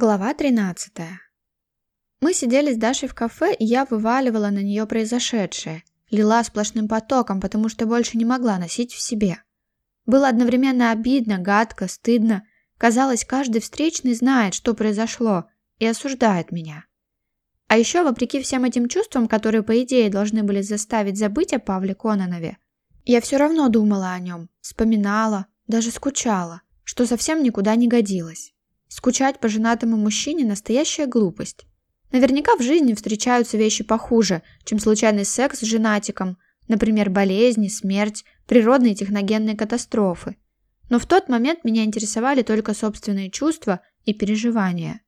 Глава 13. Мы сидели с Дашей в кафе, и я вываливала на нее произошедшее. Лила сплошным потоком, потому что больше не могла носить в себе. Было одновременно обидно, гадко, стыдно. Казалось, каждый встречный знает, что произошло, и осуждает меня. А еще, вопреки всем этим чувствам, которые, по идее, должны были заставить забыть о Павле Кононове, я все равно думала о нем, вспоминала, даже скучала, что совсем никуда не годилось. скучать по женатому мужчине – настоящая глупость. Наверняка в жизни встречаются вещи похуже, чем случайный секс с женатиком, например, болезни, смерть, природные техногенные катастрофы. Но в тот момент меня интересовали только собственные чувства и переживания.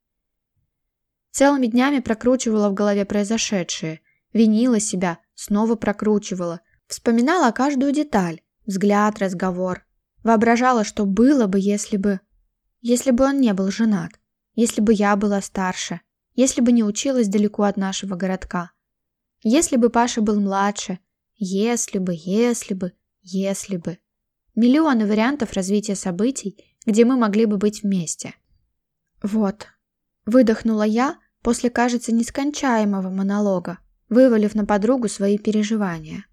Целыми днями прокручивала в голове произошедшее, винила себя, снова прокручивала, вспоминала каждую деталь, взгляд, разговор. Воображала, что было бы, если бы... Если бы он не был женат, если бы я была старше, если бы не училась далеко от нашего городка, если бы Паша был младше, если бы, если бы, если бы. Миллионы вариантов развития событий, где мы могли бы быть вместе. Вот. Выдохнула я после, кажется, нескончаемого монолога, вывалив на подругу свои переживания.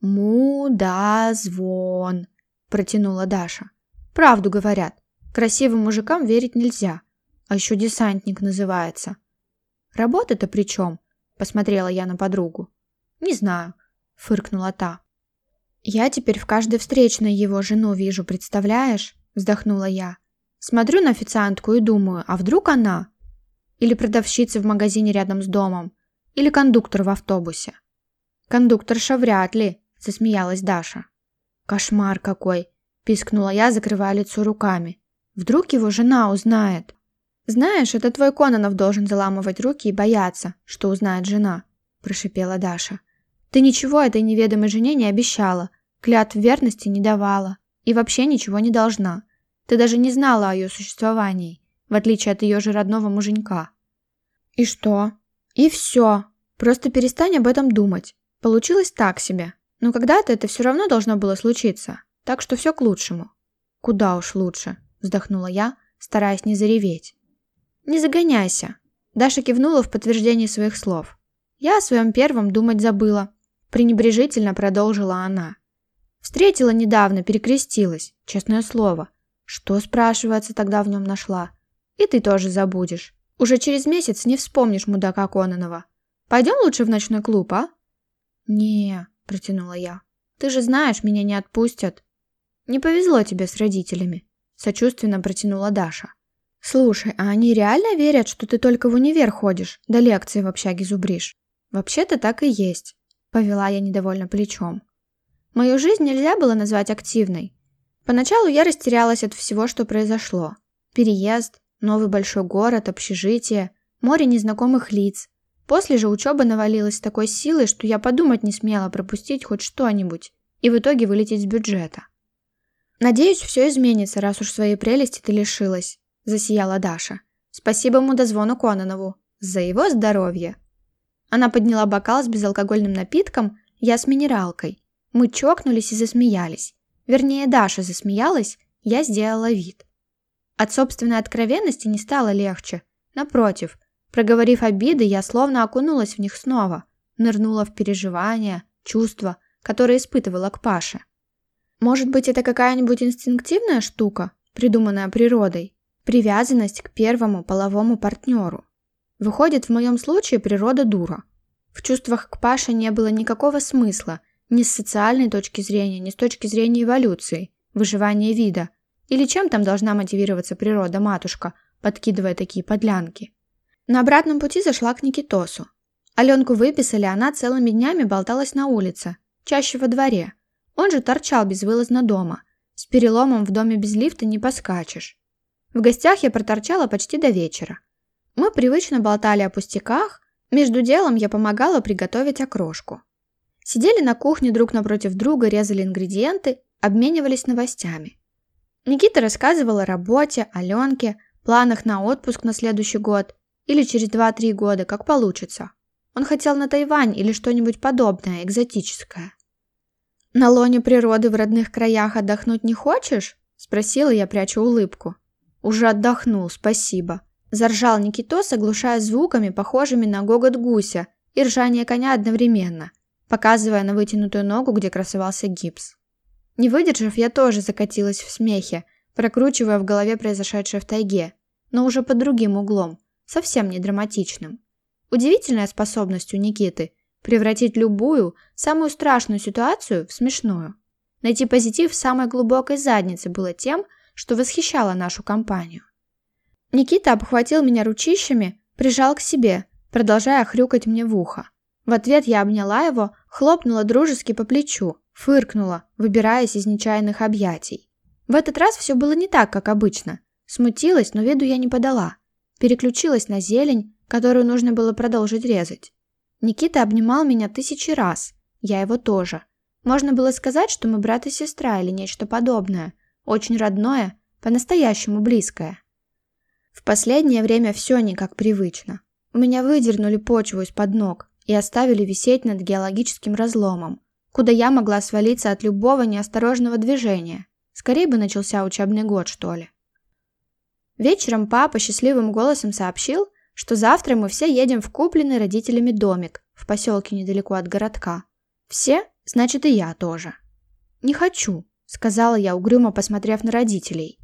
«Му-да-звон», – протянула Даша. «Правду говорят. Красивым мужикам верить нельзя. А еще десантник называется. Работа-то при чем? Посмотрела я на подругу. Не знаю, фыркнула та. Я теперь в каждой встречной его жену вижу, представляешь? Вздохнула я. Смотрю на официантку и думаю, а вдруг она? Или продавщица в магазине рядом с домом? Или кондуктор в автобусе? Кондукторша вряд ли, засмеялась Даша. Кошмар какой, пискнула я, закрывая лицо руками. Вдруг его жена узнает. «Знаешь, это твой Кононов должен заламывать руки и бояться, что узнает жена», – прошипела Даша. «Ты ничего этой неведомой жене не обещала, клятв верности не давала и вообще ничего не должна. Ты даже не знала о ее существовании, в отличие от ее же родного муженька». «И что?» «И все. Просто перестань об этом думать. Получилось так себе. Но когда-то это все равно должно было случиться, так что все к лучшему». «Куда уж лучше», вздохнула я, стараясь не зареветь. «Не загоняйся!» Даша кивнула в подтверждение своих слов. «Я о своем первом думать забыла», – пренебрежительно продолжила она. «Встретила недавно, перекрестилась, честное слово. Что, спрашивается, тогда в нем нашла? И ты тоже забудешь. Уже через месяц не вспомнишь мудака Кононова. Пойдем лучше в ночной клуб, а?» «Не», – протянула я. «Ты же знаешь, меня не отпустят. Не повезло тебе с родителями. Сочувственно протянула Даша. «Слушай, а они реально верят, что ты только в универ ходишь, до лекции в общаге зубришь?» «Вообще-то так и есть», — повела я недовольно плечом. Мою жизнь нельзя было назвать активной. Поначалу я растерялась от всего, что произошло. Переезд, новый большой город, общежитие, море незнакомых лиц. После же учеба навалилась с такой силой, что «Надеюсь, все изменится, раз уж своей прелести ты лишилась», – засияла Даша. «Спасибо ему мудозвону Кононову. За его здоровье!» Она подняла бокал с безалкогольным напитком, я с минералкой. Мы чокнулись и засмеялись. Вернее, Даша засмеялась, я сделала вид. От собственной откровенности не стало легче. Напротив, проговорив обиды, я словно окунулась в них снова, нырнула в переживания, чувства, которые испытывала к Паше. Может быть, это какая-нибудь инстинктивная штука, придуманная природой? Привязанность к первому половому партнеру. Выходит, в моем случае природа дура. В чувствах к Паше не было никакого смысла, ни с социальной точки зрения, ни с точки зрения эволюции, выживания вида. Или чем там должна мотивироваться природа-матушка, подкидывая такие подлянки? На обратном пути зашла к Никитосу. Аленку выписали, она целыми днями болталась на улице, чаще во дворе – он же торчал безвылазно дома, с переломом в доме без лифта не поскачешь. В гостях я проторчала почти до вечера. Мы привычно болтали о пустяках, между делом я помогала приготовить окрошку. Сидели на кухне друг напротив друга, резали ингредиенты, обменивались новостями. Никита рассказывал о работе, Аленке, планах на отпуск на следующий год или через 2-3 года, как получится. Он хотел на Тайвань или что-нибудь подобное, экзотическое. На лоне природы в родных краях отдохнуть не хочешь? Спросила я, пряча улыбку. Уже отдохнул, спасибо. Заржал Никитос, оглушая звуками, похожими на гогот гуся и ржание коня одновременно, показывая на вытянутую ногу, где красовался гипс. Не выдержав, я тоже закатилась в смехе, прокручивая в голове произошедшее в тайге, но уже под другим углом, совсем не драматичным. Удивительная способность у Никиты превратить любую, самую страшную ситуацию в смешную. Найти позитив в самой глубокой заднице было тем, что восхищало нашу компанию. Никита обхватил меня ручищами, прижал к себе, продолжая хрюкать мне в ухо. В ответ я обняла его, хлопнула дружески по плечу, фыркнула, выбираясь из нечаянных объятий. В этот раз все было не так, как обычно. Смутилась, но виду я не подала. Переключилась на зелень, которую нужно было продолжить резать. Никита обнимал меня тысячи раз, я его тоже. Можно было сказать, что мы брат и сестра или нечто подобное, очень родное, по-настоящему близкое. В последнее время все не как привычно. У меня выдернули почву из-под ног и оставили висеть над геологическим разломом, куда я могла свалиться от любого неосторожного движения. Скорее бы начался учебный год, что ли. Вечером папа счастливым голосом сообщил, что завтра мы все едем в купленный родителями домик в поселке недалеко от городка. Все, значит и я тоже. «Не хочу», — сказала я, угрюмо посмотрев на родителей.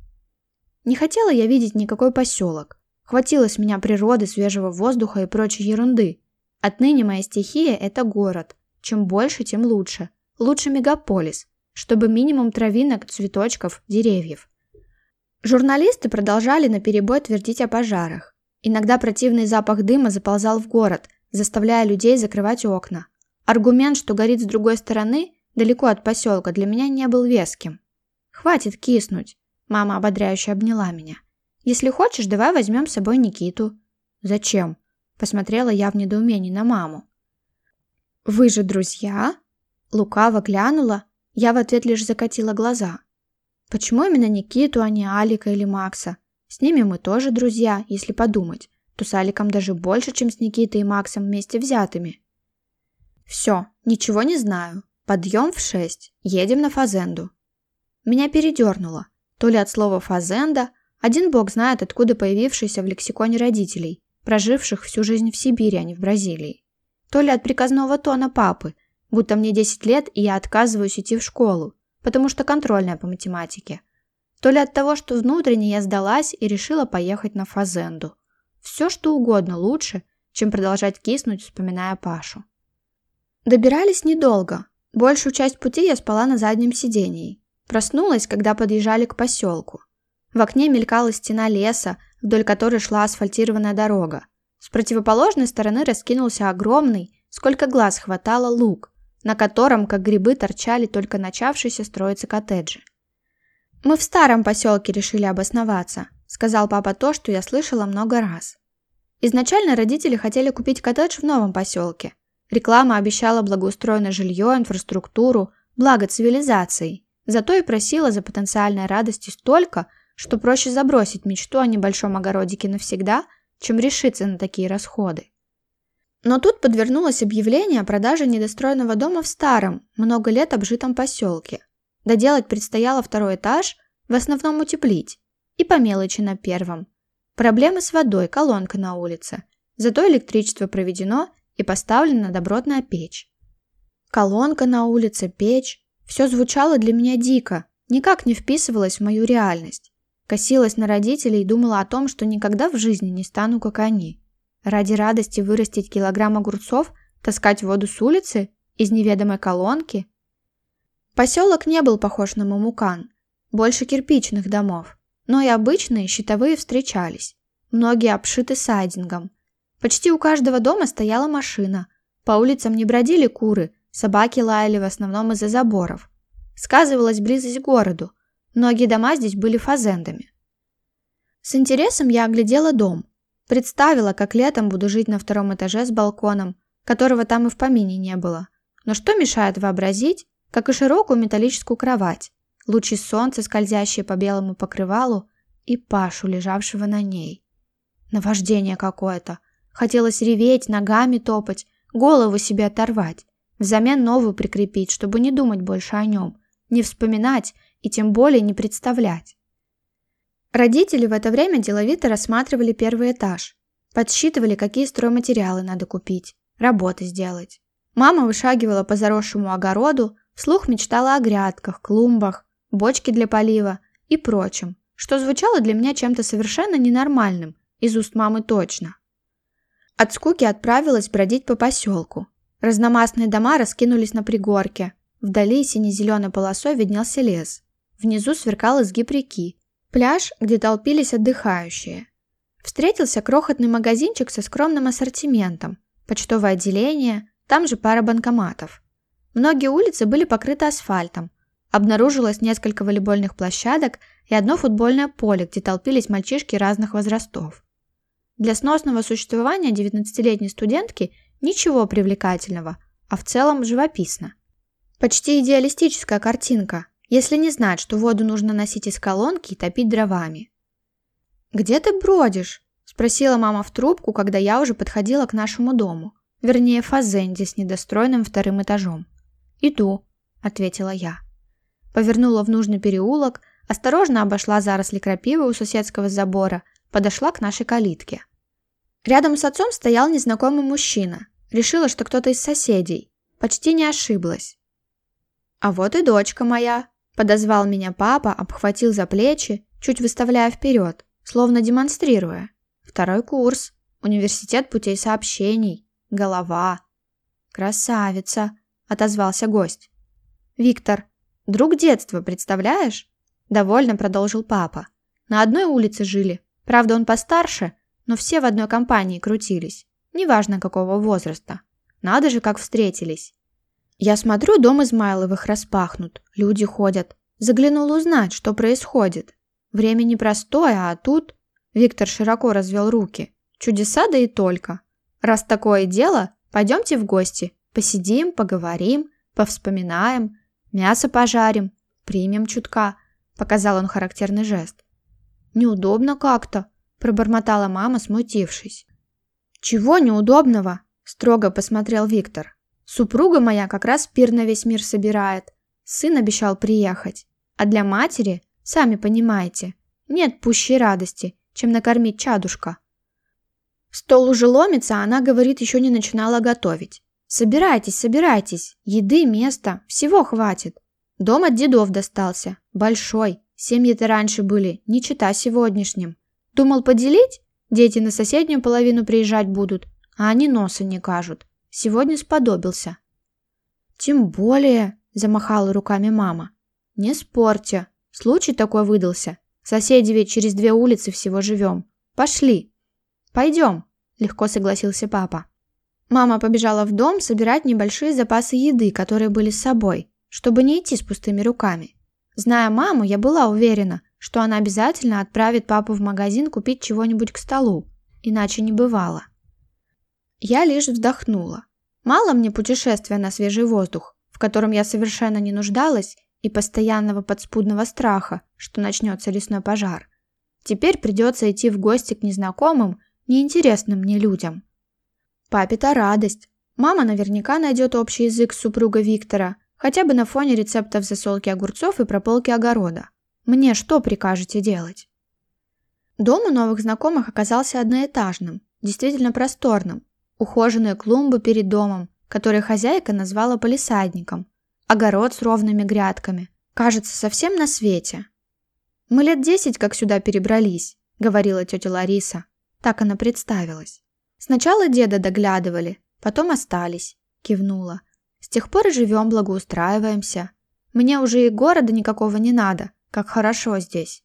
Не хотела я видеть никакой поселок. Хватило с меня природы, свежего воздуха и прочей ерунды. Отныне моя стихия — это город. Чем больше, тем лучше. Лучше мегаполис, чтобы минимум травинок, цветочков, деревьев. Журналисты продолжали наперебой твердить о пожарах. Иногда противный запах дыма заползал в город, заставляя людей закрывать окна. Аргумент, что горит с другой стороны, далеко от поселка, для меня не был веским. «Хватит киснуть», – мама ободряюще обняла меня. «Если хочешь, давай возьмем с собой Никиту». «Зачем?» – посмотрела я в недоумении на маму. «Вы же друзья?» Лукаво глянула, я в ответ лишь закатила глаза. «Почему именно Никиту, а не Алика или Макса? С ними мы тоже друзья, если подумать, то с Аликом даже больше, чем с Никитой и Максом вместе взятыми. Все, ничего не знаю. Подъем в шесть, едем на Фазенду. Меня передернуло, то ли от слова «фазенда», один бог знает, откуда появившийся в лексиконе родителей, проживших всю жизнь в Сибири, а не в Бразилии. То ли от приказного тона папы, будто мне 10 лет, и я отказываюсь идти в школу, потому что контрольная по математике – то ли от того, что внутренне я сдалась и решила поехать на Фазенду. Все что угодно лучше, чем продолжать киснуть, вспоминая Пашу. Добирались недолго. Большую часть пути я спала на заднем сидении. Проснулась, когда подъезжали к поселку. В окне мелькала стена леса, вдоль которой шла асфальтированная дорога. С противоположной стороны раскинулся огромный, сколько глаз хватало луг, на котором, как грибы, торчали только начавшиеся строиться коттеджи. Мы в старом поселке решили обосноваться, сказал папа то, что я слышала много раз. Изначально родители хотели купить коттедж в новом поселке. Реклама обещала благоустроенное жилье, инфраструктуру, благо цивилизации. Зато и просила за потенциальной радости столько, что проще забросить мечту о небольшом огородике навсегда, чем решиться на такие расходы. Но тут подвернулось объявление о продаже недостроенного дома в старом, много лет обжитом поселке – Доделать предстояло второй этаж, в основном утеплить, и по мелочи на первом. Проблемы с водой, колонка на улице. Зато электричество проведено и поставлена добротная печь. Колонка на улице, печь. Все звучало для меня дико, никак не вписывалось в мою реальность. Косилась на родителей и думала о том, что никогда в жизни не стану, как они. Ради радости вырастить килограмм огурцов, таскать воду с улицы, из неведомой колонки – Поселок не был похож на Мамукан, больше кирпичных домов, но и обычные щитовые встречались. Многие обшиты сайдингом. Почти у каждого дома стояла машина. По улицам не бродили куры, собаки лаяли в основном из-за заборов. Сказывалась близость к городу. Многие дома здесь были фазендами. С интересом я оглядела дом. Представила, как летом буду жить на втором этаже с балконом, которого там и в помине не было. Но что мешает вообразить, как и широкую металлическую кровать, лучи солнца, скользящие по белому покрывалу, и Пашу, лежавшего на ней. Наваждение какое-то. Хотелось реветь, ногами топать, голову себе оторвать, взамен новую прикрепить, чтобы не думать больше о нем, не вспоминать и тем более не представлять. Родители в это время деловито рассматривали первый этаж, подсчитывали, какие стройматериалы надо купить, работы сделать. Мама вышагивала по заросшему огороду, Слух мечтала о грядках, клумбах, бочке для полива и прочем, что звучало для меня чем-то совершенно ненормальным, из уст мамы точно. От скуки отправилась бродить по поселку. Разномастные дома раскинулись на пригорке. Вдали сине-зеленой полосой виднелся лес. Внизу сверкал изгиб реки. Пляж, где толпились отдыхающие. Встретился крохотный магазинчик со скромным ассортиментом. Почтовое отделение, там же пара банкоматов. Многие улицы были покрыты асфальтом. Обнаружилось несколько волейбольных площадок и одно футбольное поле, где толпились мальчишки разных возрастов. Для сносного существования 19-летней студентки ничего привлекательного, а в целом живописно. Почти идеалистическая картинка, если не знать, что воду нужно носить из колонки и топить дровами. «Где ты бродишь?» – спросила мама в трубку, когда я уже подходила к нашему дому, вернее фазенде с недостроенным вторым этажом. «Иду», — ответила я. Повернула в нужный переулок, осторожно обошла заросли крапивы у соседского забора, подошла к нашей калитке. Рядом с отцом стоял незнакомый мужчина. Решила, что кто-то из соседей. Почти не ошиблась. «А вот и дочка моя», — подозвал меня папа, обхватил за плечи, чуть выставляя вперед, словно демонстрируя. «Второй курс. Университет путей сообщений. Голова. Красавица!» отозвался гость. «Виктор, друг детства, представляешь?» Довольно продолжил папа. «На одной улице жили. Правда, он постарше, но все в одной компании крутились. Неважно, какого возраста. Надо же, как встретились. Я смотрю, дом Измайловых распахнут. Люди ходят. Заглянул узнать, что происходит. Время непростое, а тут...» Виктор широко развел руки. «Чудеса да и только. Раз такое дело, пойдемте в гости. Посидим, поговорим, повспоминаем, мясо пожарим, примем чутка», – показал он характерный жест. «Неудобно как-то», – пробормотала мама, смутившись. «Чего неудобного?» – строго посмотрел Виктор. «Супруга моя как раз пир на весь мир собирает. Сын обещал приехать. А для матери, сами понимаете, нет пущей радости, чем накормить чадушка». Стол уже ломится, а она, говорит, еще не начинала готовить. Собирайтесь, собирайтесь. Еды, места, всего хватит. Дом от дедов достался. Большой. Семьи-то раньше были, не чита сегодняшним. Думал поделить? Дети на соседнюю половину приезжать будут, а они носа не кажут. Сегодня сподобился. Тем более, замахала руками мама. Не спорьте. Случай такой выдался. Соседи ведь через две улицы всего живем. Пошли. Пойдем, легко согласился папа. Мама побежала в дом собирать небольшие запасы еды, которые были с собой, чтобы не идти с пустыми руками. Зная маму, я была уверена, что она обязательно отправит папу в магазин купить чего-нибудь к столу, иначе не бывало. Я лишь вздохнула. Мало мне путешествия на свежий воздух, в котором я совершенно не нуждалась и постоянного подспудного страха, что начнется лесной пожар. Теперь придется идти в гости к незнакомым, неинтересным мне людям. Папе-то радость. Мама наверняка найдет общий язык с супругой Виктора, хотя бы на фоне рецептов засолки огурцов и прополки огорода. Мне что прикажете делать? Дом у новых знакомых оказался одноэтажным, действительно просторным. Ухоженные клумбы перед домом, которые хозяйка назвала полисадником. Огород с ровными грядками. Кажется, совсем на свете. «Мы лет десять как сюда перебрались», — говорила тетя Лариса. Так она представилась. Сначала деда доглядывали, потом остались», – кивнула. «С тех пор живем, благоустраиваемся. Мне уже и города никакого не надо, как хорошо здесь».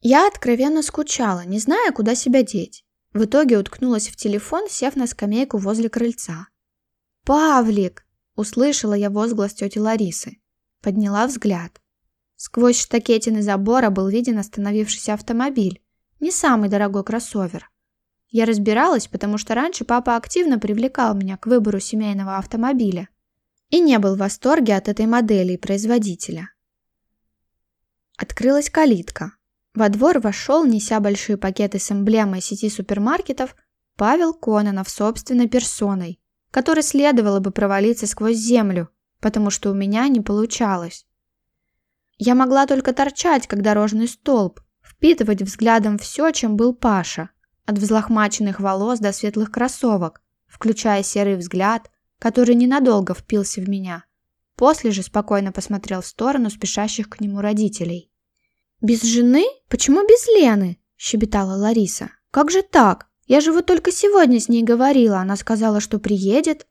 Я откровенно скучала, не зная, куда себя деть. В итоге уткнулась в телефон, сев на скамейку возле крыльца. «Павлик!» – услышала я возглас тети Ларисы. Подняла взгляд. Сквозь штакетины забора был виден остановившийся автомобиль. Не самый дорогой кроссовер – я разбиралась, потому что раньше папа активно привлекал меня к выбору семейного автомобиля и не был в восторге от этой модели и производителя. Открылась калитка. Во двор вошел, неся большие пакеты с эмблемой сети супермаркетов, Павел Кононов собственной персоной, который следовало бы провалиться сквозь землю, потому что у меня не получалось. Я могла только торчать, как дорожный столб, впитывать взглядом все, чем был Паша – от взлохмаченных волос до светлых кроссовок, включая серый взгляд, который ненадолго впился в меня. После же спокойно посмотрел в сторону спешащих к нему родителей. «Без жены? Почему без Лены?» – щебетала Лариса. «Как же так? Я же вот только сегодня с ней говорила, она сказала, что приедет».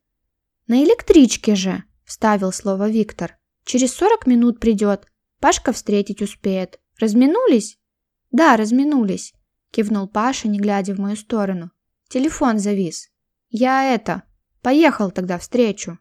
«На электричке же», – вставил слово Виктор. «Через сорок минут придет. Пашка встретить успеет. Разминулись?» «Да, разминулись кивнул Паша, не глядя в мою сторону. Телефон завис. Я это... Поехал тогда встречу.